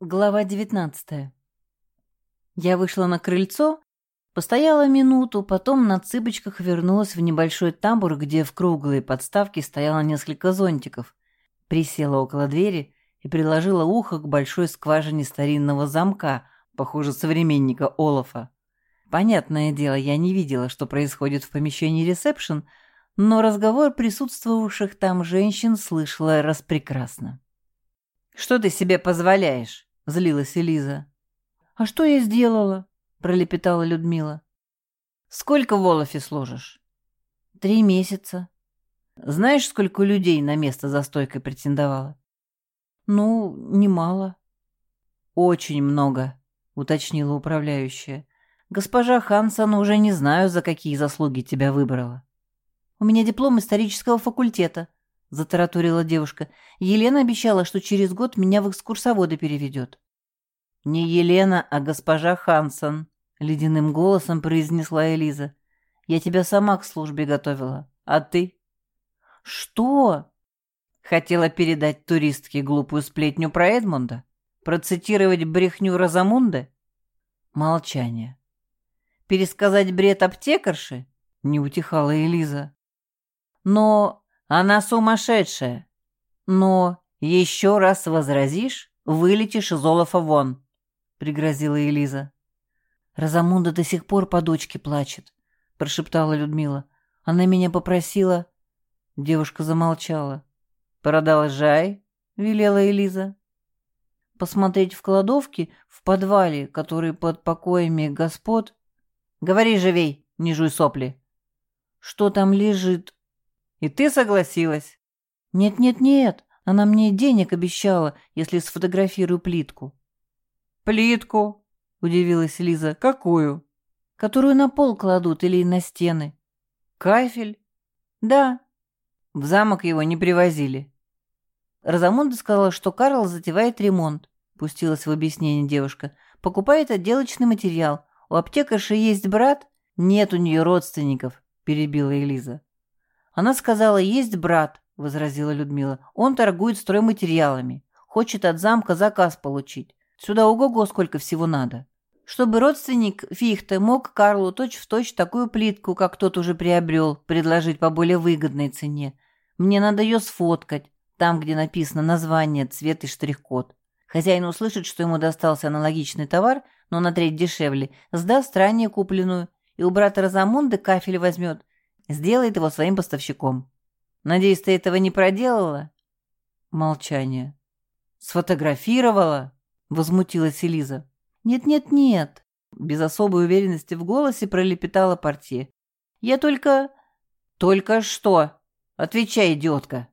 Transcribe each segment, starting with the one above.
Глава девятнадцатая. Я вышла на крыльцо, постояла минуту, потом на цыпочках вернулась в небольшой тамбур, где в круглой подставке стояло несколько зонтиков, присела около двери и приложила ухо к большой скважине старинного замка, похоже, современника Олафа. Понятное дело, я не видела, что происходит в помещении ресепшн, но разговор присутствовавших там женщин слышала распрекрасно. «Что ты себе позволяешь?» — злилась Элиза. «А что я сделала?» — пролепетала Людмила. «Сколько в Олафе сложишь?» «Три месяца». «Знаешь, сколько людей на место за стойкой претендовало?» «Ну, немало». «Очень много», — уточнила управляющая. «Госпожа Хансон уже не знаю, за какие заслуги тебя выбрала». «У меня диплом исторического факультета», — затараторила девушка. «Елена обещала, что через год меня в экскурсоводы переведет». «Не Елена, а госпожа Хансон», — ледяным голосом произнесла Элиза. «Я тебя сама к службе готовила. А ты?» «Что?» Хотела передать туристке глупую сплетню про Эдмунда? Процитировать брехню Розамунды? Молчание. Пересказать бред аптекарши? Не утихала Элиза. Но она сумасшедшая. Но еще раз возразишь, вылетишь из Олафа вон. — пригрозила Элиза. «Розамунда до сих пор по дочке плачет», — прошептала Людмила. «Она меня попросила...» Девушка замолчала. «Продолжай», — велела Элиза. «Посмотреть в кладовке в подвале, который под покоями господ...» «Говори живей, не жуй сопли». «Что там лежит?» «И ты согласилась?» «Нет-нет-нет, она мне денег обещала, если сфотографирую плитку». «Плитку?» — удивилась Лиза. «Какую?» «Которую на пол кладут или на стены». «Кафель?» «Да». В замок его не привозили. Розамунда сказала, что Карл затевает ремонт, пустилась в объяснение девушка. Покупает отделочный материал. У аптекарши есть брат? Нет у нее родственников, перебила Элиза. Она сказала, есть брат, возразила Людмила. Он торгует стройматериалами. Хочет от замка заказ получить. Сюда ого-го сколько всего надо. Чтобы родственник Фихте мог Карлу точь-в-точь точь такую плитку, как тот уже приобрел, предложить по более выгодной цене. Мне надо ее сфоткать, там, где написано название, цвет и штрих-код. Хозяин услышит, что ему достался аналогичный товар, но на треть дешевле, сдаст ранее купленную, и у брата Розамунды кафель возьмет, сделает его своим поставщиком. Надеюсь, ты этого не проделала? Молчание. Сфотографировала? — возмутилась Элиза. «Нет-нет-нет», — без особой уверенности в голосе пролепетала портье. «Я только...» «Только что? Отвечай, идиотка!»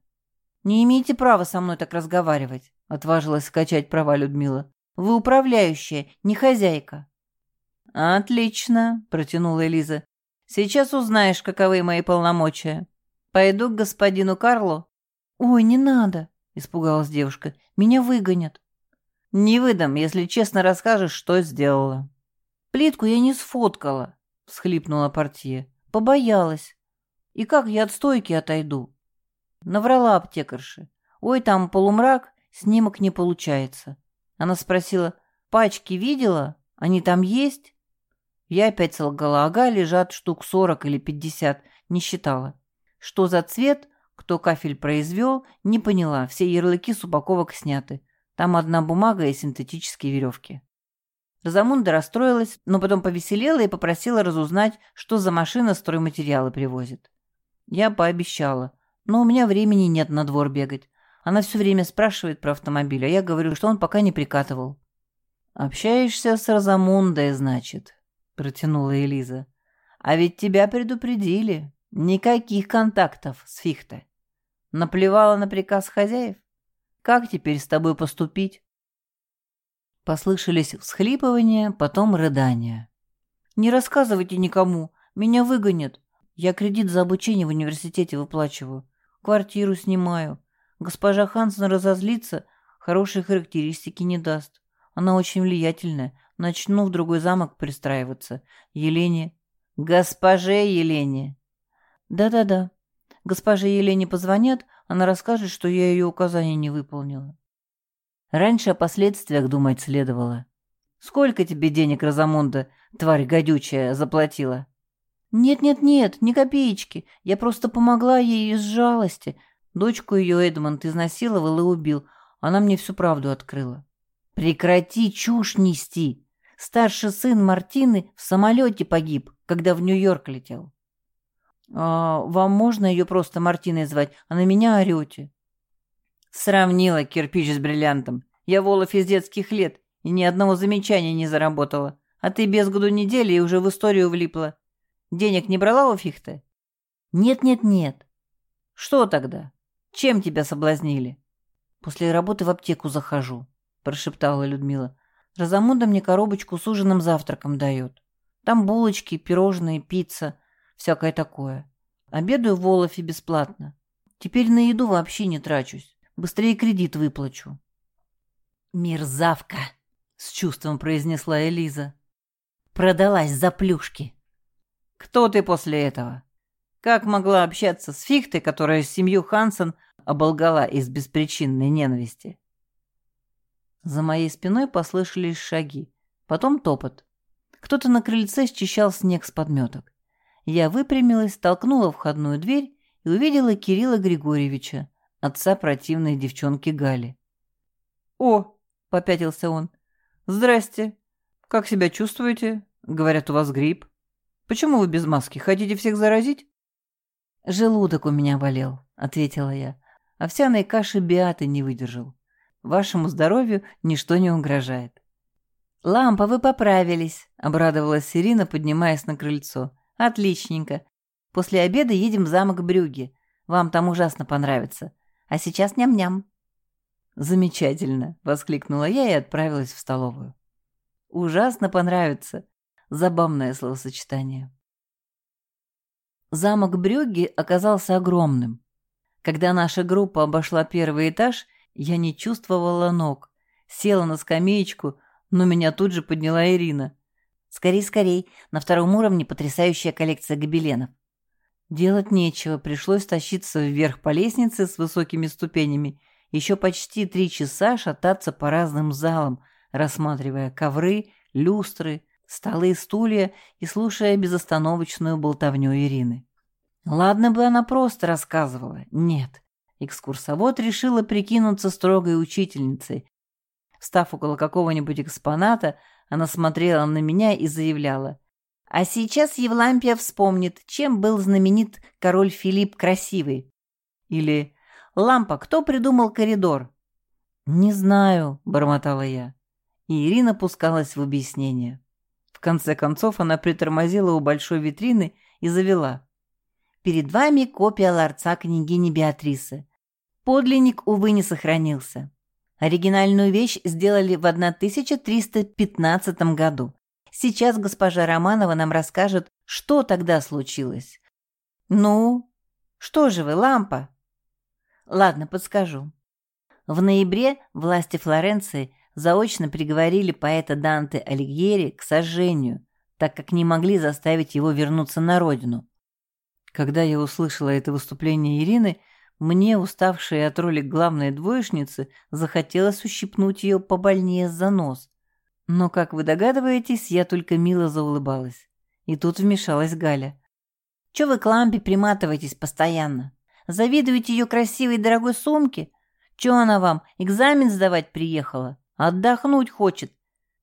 «Не имеете права со мной так разговаривать», — отважилась скачать права Людмила. «Вы управляющая, не хозяйка». «Отлично», — протянула Элиза. «Сейчас узнаешь, каковы мои полномочия. Пойду к господину Карлу». «Ой, не надо», — испугалась девушка. «Меня выгонят». «Не выдам, если честно расскажешь, что сделала». «Плитку я не сфоткала», — всхлипнула портье. «Побоялась. И как я от стойки отойду?» Наврала аптекарши. «Ой, там полумрак, снимок не получается». Она спросила, «Пачки видела? Они там есть?» Я опять солгала. Ага, лежат штук сорок или пятьдесят. Не считала. Что за цвет, кто кафель произвел, не поняла. Все ярлыки с упаковок сняты. Там одна бумага и синтетические веревки. Розамунда расстроилась, но потом повеселела и попросила разузнать, что за машина стройматериалы привозит. Я пообещала, но у меня времени нет на двор бегать. Она все время спрашивает про автомобиль, а я говорю, что он пока не прикатывал. «Общаешься с Розамундой, значит», — протянула Элиза. «А ведь тебя предупредили. Никаких контактов с Фихте. Наплевала на приказ хозяев?» Как теперь с тобой поступить?» Послышались всхлипывания, потом рыдания. «Не рассказывайте никому, меня выгонят. Я кредит за обучение в университете выплачиваю, квартиру снимаю. Госпожа Хансен разозлится, хорошие характеристики не даст. Она очень влиятельная. Начну в другой замок пристраиваться. Елене...» «Госпоже Елене!» «Да-да-да. Госпоже Елене позвонят, она расскажет, что я ее указания не выполнила. Раньше о последствиях думать следовало. Сколько тебе денег, Розамунда, тварь гадючая, заплатила? Нет-нет-нет, ни копеечки. Я просто помогла ей из жалости. Дочку ее Эдмонд изнасиловал и убил. Она мне всю правду открыла. Прекрати чушь нести. Старший сын Мартины в самолете погиб, когда в Нью-Йорк летел. А вам можно ее просто Мартиной звать, а на меня орете? Сравнила кирпич с бриллиантом. Я Волов из детских лет и ни одного замечания не заработала. А ты без году недели и уже в историю влипла. Денег не брала у Фихты? Нет-нет-нет. Что тогда? Чем тебя соблазнили? После работы в аптеку захожу, прошептала Людмила. Разамунда мне коробочку с ужином завтраком дает. Там булочки, пирожные, пицца, всякое такое. Обедаю в Волофе бесплатно. Теперь на еду вообще не трачусь. Быстрее кредит выплачу. «Мерзавка!» — с чувством произнесла Элиза. «Продалась за плюшки». «Кто ты после этого? Как могла общаться с Фихтой, которая семью Хансен оболгала из беспричинной ненависти?» За моей спиной послышались шаги, потом топот. Кто-то на крыльце счищал снег с подметок. Я выпрямилась, толкнула входную дверь и увидела Кирилла Григорьевича, отца противной девчонки Гали. «О!» — попятился он. «Здрасте. Как себя чувствуете? Говорят, у вас грипп. Почему вы без маски? Хотите всех заразить?» «Желудок у меня болел», — ответила я. «Овсяной каши биаты не выдержал. Вашему здоровью ничто не угрожает». «Лампа, вы поправились», — обрадовалась Ирина, поднимаясь на крыльцо. «Отличненько. После обеда едем в замок Брюги. Вам там ужасно понравится. А сейчас ням-ням». «Замечательно!» — воскликнула я и отправилась в столовую. «Ужасно понравится!» Забавное словосочетание. Замок Брюги оказался огромным. Когда наша группа обошла первый этаж, я не чувствовала ног. Села на скамеечку, но меня тут же подняла Ирина. «Скорей, скорей, на втором уровне потрясающая коллекция гобеленов». Делать нечего, пришлось тащиться вверх по лестнице с высокими ступенями, еще почти три часа шататься по разным залам, рассматривая ковры, люстры, столы и стулья и слушая безостановочную болтовню Ирины. Ладно бы она просто рассказывала. Нет. Экскурсовод решила прикинуться строгой учительницей, Став около какого-нибудь экспоната, она смотрела на меня и заявляла. «А сейчас Евлампия вспомнит, чем был знаменит король Филипп Красивый». Или «Лампа, кто придумал коридор?» «Не знаю», — бормотала я. И Ирина пускалась в объяснение. В конце концов она притормозила у большой витрины и завела. «Перед вами копия ларца княгини Беатрисы. Подлинник, увы, не сохранился. Оригинальную вещь сделали в 1315 году. Сейчас госпожа Романова нам расскажет, что тогда случилось. Ну, что же вы, лампа? Ладно, подскажу. В ноябре власти Флоренции заочно приговорили поэта Данте Алигьери к сожжению, так как не могли заставить его вернуться на родину. Когда я услышала это выступление Ирины, мне, уставшей от роли главной двоечницы, захотелось ущипнуть ее побольнее за нос. Но, как вы догадываетесь, я только мило заулыбалась. И тут вмешалась Галя. «Чё вы к лампе приматываетесь постоянно? Завидуете ее красивой дорогой сумке? Чё она вам, экзамен сдавать приехала? Отдохнуть хочет.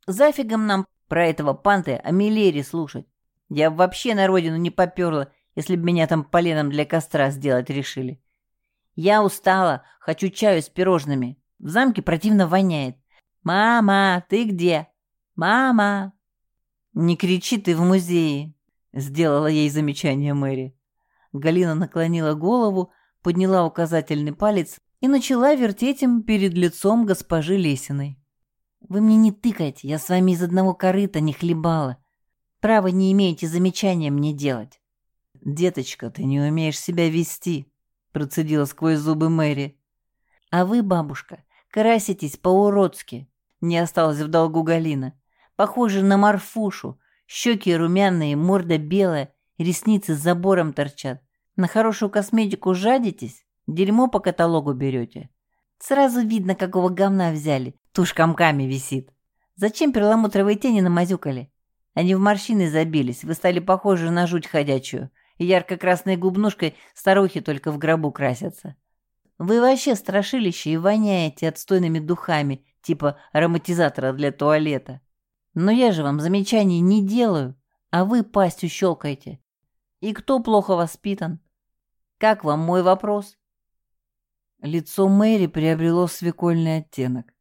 Зафигом нам про этого панты о Миллере слушать. Я вообще на родину не поперла, если б меня там поленом для костра сделать решили. Я устала, хочу чаю с пирожными. В замке противно воняет. Мама, ты где? Мама. Не кричи ты в музее, сделала ей замечание Мэри. Галина наклонила голову, подняла указательный палец и начала вертеть им перед лицом госпожи Лесиной. «Вы мне не тыкайте, я с вами из одного корыта не хлебала. Право не имеете замечания мне делать». «Деточка, ты не умеешь себя вести», процедила сквозь зубы Мэри. «А вы, бабушка, краситесь по-уродски», — не осталось в долгу Галина. «Похоже на Марфушу. Щеки румяные, морда белая, ресницы с забором торчат. На хорошую косметику жадитесь, дерьмо по каталогу берете. Сразу видно, какого говна взяли. Тушь комками висит. Зачем перламутровые тени намазюкали? Они в морщины забились, вы стали похожи на жуть ходячую. И ярко-красной губнушкой старухи только в гробу красятся. Вы вообще страшилище и воняете отстойными духами, типа ароматизатора для туалета. Но я же вам замечаний не делаю, а вы пастью щелкаете. И кто плохо воспитан? Как вам мой вопрос? Лицо Мэри приобрело свекольный оттенок.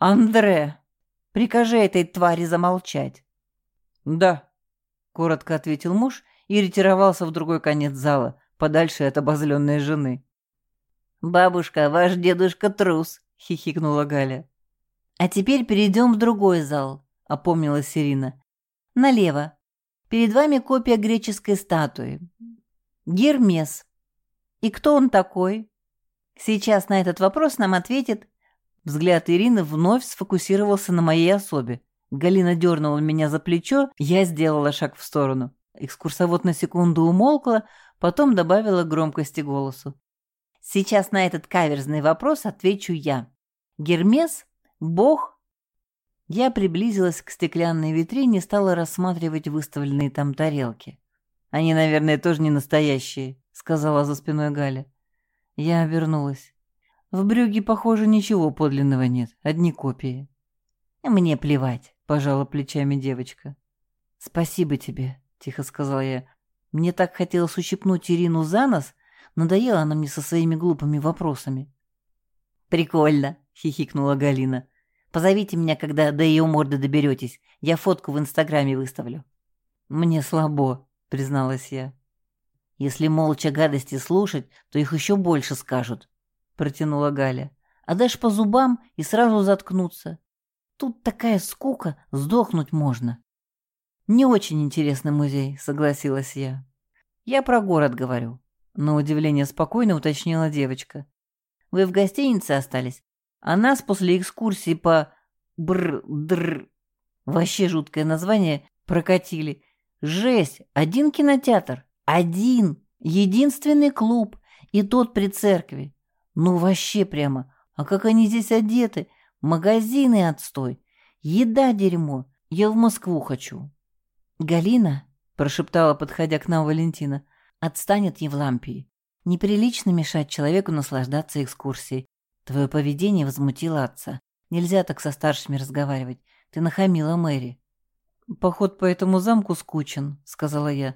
«Андре, прикажи этой твари замолчать». «Да», — коротко ответил муж и ретировался в другой конец зала, подальше от обозленной жены. «Бабушка, ваш дедушка трус», — хихикнула Галя. «А теперь перейдем в другой зал», — опомнилась Ирина. «Налево. Перед вами копия греческой статуи. Гермес. И кто он такой?» Сейчас на этот вопрос нам ответит... Взгляд Ирины вновь сфокусировался на моей особе. Галина дернула меня за плечо, я сделала шаг в сторону. Экскурсовод на секунду умолкла, потом добавила громкости голосу. Сейчас на этот каверзный вопрос отвечу я. Гермес? Бог? Я приблизилась к стеклянной витрине и стала рассматривать выставленные там тарелки. «Они, наверное, тоже не настоящие», — сказала за спиной Галя. Я обернулась. В брюге, похоже, ничего подлинного нет, одни копии. «Мне плевать», — пожала плечами девочка. «Спасибо тебе», — тихо сказала я. «Мне так хотелось ущипнуть Ирину за нос, надоела она мне со своими глупыми вопросами». «Прикольно», — хихикнула Галина. «Позовите меня, когда до ее морды доберетесь. Я фотку в Инстаграме выставлю». «Мне слабо», — призналась я. Если молча гадости слушать, то их еще больше скажут, — протянула Галя. А дашь по зубам и сразу заткнуться. Тут такая скука, сдохнуть можно. Не очень интересный музей, согласилась я. Я про город говорю. На удивление спокойно уточнила девочка. Вы в гостинице остались, а нас после экскурсии по бр-др... Вообще жуткое название прокатили. Жесть, один кинотеатр. Один, единственный клуб, и тот при церкви. Ну вообще прямо, а как они здесь одеты? Магазины отстой, еда дерьмо, я в Москву хочу. Галина, прошептала, подходя к нам Валентина, отстанет Евлампии. Неприлично мешать человеку наслаждаться экскурсией. Твое поведение возмутило отца. Нельзя так со старшими разговаривать. Ты нахамила Мэри. «Поход по этому замку скучен», — сказала я.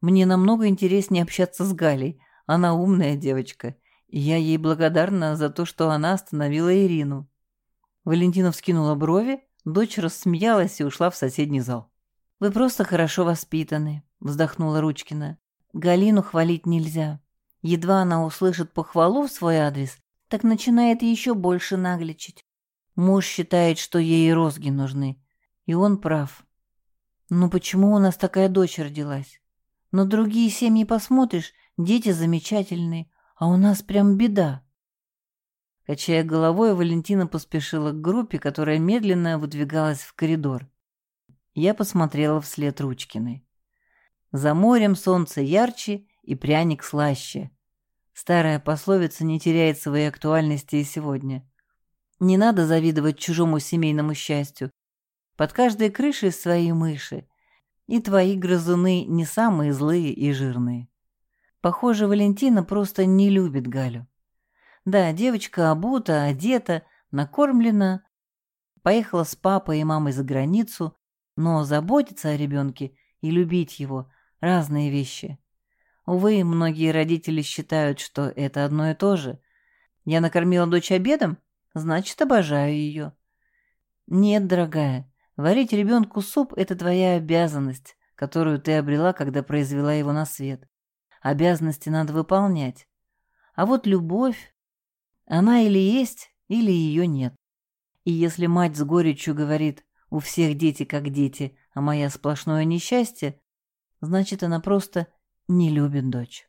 Мне намного интереснее общаться с Галей. Она умная девочка. И я ей благодарна за то, что она остановила Ирину. Валентина вскинула брови, дочь рассмеялась и ушла в соседний зал. «Вы просто хорошо воспитаны», — вздохнула Ручкина. «Галину хвалить нельзя. Едва она услышит похвалу в свой адрес, так начинает еще больше нагличить. Муж считает, что ей розги нужны. И он прав. Ну почему у нас такая дочь родилась? На другие семьи посмотришь, дети замечательные, а у нас прям беда. Качая головой, Валентина поспешила к группе, которая медленно выдвигалась в коридор. Я посмотрела вслед Ручкиной. За морем солнце ярче и пряник слаще. Старая пословица не теряет своей актуальности и сегодня. Не надо завидовать чужому семейному счастью. Под каждой крышей свои мыши, и твои грызуны не самые злые и жирные. Похоже, Валентина просто не любит Галю. Да, девочка обута, одета, накормлена, поехала с папой и мамой за границу, но заботиться о ребенке и любить его – разные вещи. Увы, многие родители считают, что это одно и то же. Я накормила дочь обедом, значит, обожаю ее. Нет, дорогая, Варить ребенку суп – это твоя обязанность, которую ты обрела, когда произвела его на свет. Обязанности надо выполнять. А вот любовь, она или есть, или ее нет. И если мать с горечью говорит «у всех дети как дети, а моя сплошное несчастье», значит, она просто не любит дочь.